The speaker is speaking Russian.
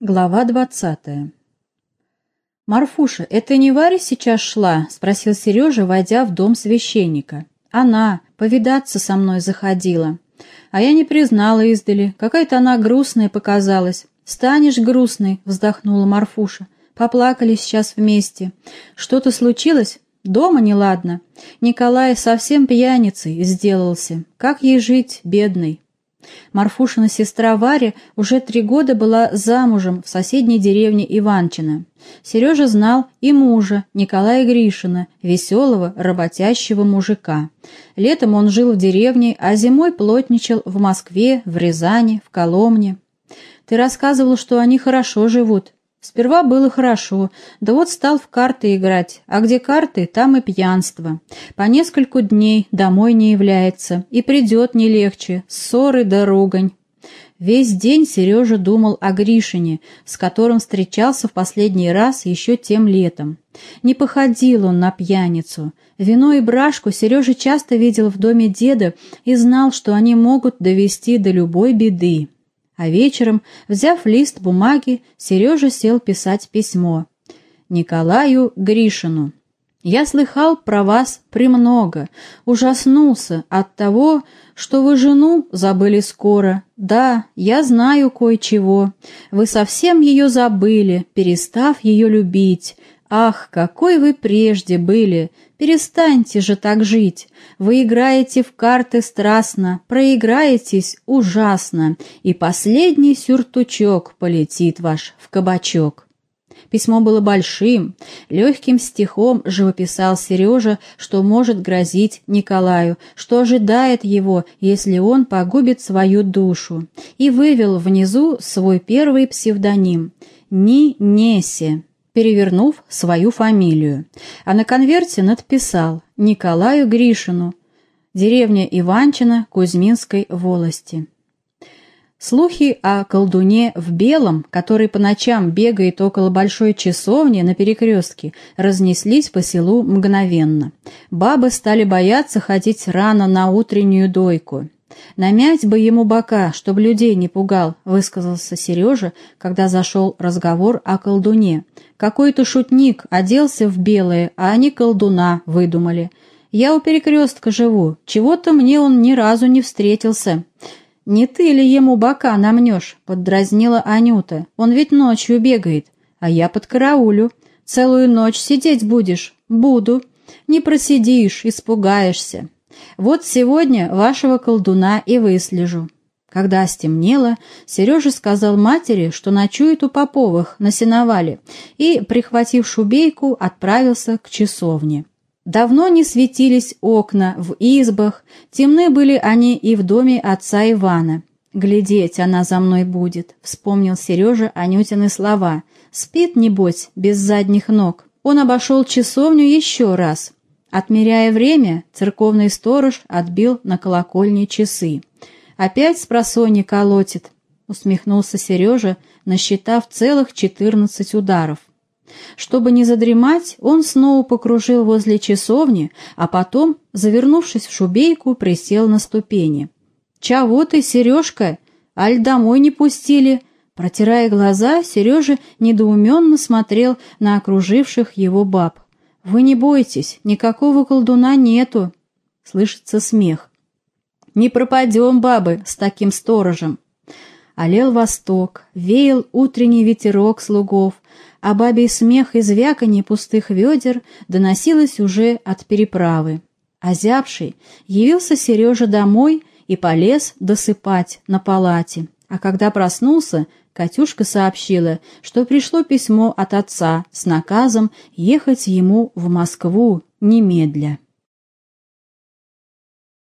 Глава двадцатая «Марфуша, это не Варя сейчас шла?» — спросил Сережа, войдя в дом священника. «Она, повидаться со мной заходила. А я не признала издали. Какая-то она грустная показалась. Станешь грустной», — вздохнула Марфуша. «Поплакали сейчас вместе. Что-то случилось? Дома неладно. Николай совсем пьяницей сделался. Как ей жить, бедный?» Марфушина сестра Варя уже три года была замужем в соседней деревне Иванчина. Сережа знал и мужа, Николая Гришина, веселого, работящего мужика. Летом он жил в деревне, а зимой плотничал в Москве, в Рязани, в Коломне. «Ты рассказывал, что они хорошо живут», Сперва было хорошо, да вот стал в карты играть, а где карты, там и пьянство. По нескольку дней домой не является, и придет не легче, ссоры да ругань. Весь день Сережа думал о Гришине, с которым встречался в последний раз еще тем летом. Не походил он на пьяницу. Вино и брашку Сережа часто видел в доме деда и знал, что они могут довести до любой беды. А вечером, взяв лист бумаги, Сережа сел писать письмо. Николаю Гришину. «Я слыхал про вас премного, ужаснулся от того, что вы жену забыли скоро. Да, я знаю кое-чего. Вы совсем ее забыли, перестав ее любить. Ах, какой вы прежде были! Перестаньте же так жить. Вы играете в карты страстно, проиграетесь ужасно, и последний сюртучок полетит ваш в кабачок. Письмо было большим, легким стихом живописал Сережа, что может грозить Николаю, что ожидает его, если он погубит свою душу, и вывел внизу свой первый псевдоним — Ни Несе перевернув свою фамилию, а на конверте надписал «Николаю Гришину, деревня Иванчина Кузьминской волости». Слухи о колдуне в белом, который по ночам бегает около большой часовни на перекрестке, разнеслись по селу мгновенно. Бабы стали бояться ходить рано на утреннюю дойку. «Намять бы ему бока, чтобы людей не пугал», — высказался Сережа, когда зашел разговор о колдуне. «Какой-то шутник оделся в белое, а они колдуна выдумали. Я у перекрестка живу, чего-то мне он ни разу не встретился». «Не ты ли ему бока намнешь?» — поддразнила Анюта. «Он ведь ночью бегает, а я под караулю. Целую ночь сидеть будешь?» «Буду. Не просидишь, испугаешься». Вот сегодня вашего колдуна и выслежу». Когда стемнело, Сережа сказал матери, что ночует у Поповых на сеновале, и, прихватив шубейку, отправился к часовне. Давно не светились окна в избах, темны были они и в доме отца Ивана. «Глядеть она за мной будет», — вспомнил Сережа Анютины слова. «Спит, небось, без задних ног». Он обошел часовню еще раз, Отмеряя время, церковный сторож отбил на колокольне часы. «Опять с просони колотит», — усмехнулся Сережа, насчитав целых четырнадцать ударов. Чтобы не задремать, он снова покружил возле часовни, а потом, завернувшись в шубейку, присел на ступени. «Чего ты, Сережка? Аль домой не пустили?» Протирая глаза, Сережа недоуменно смотрел на окруживших его баб. «Вы не бойтесь, никакого колдуна нету!» Слышится смех. «Не пропадем, бабы, с таким сторожем!» Олел восток, веял утренний ветерок слугов, а бабий смех и звяканье пустых ведер доносилось уже от переправы. Озябший явился Сережа домой и полез досыпать на палате, а когда проснулся, Катюшка сообщила, что пришло письмо от отца с наказом ехать ему в Москву немедля.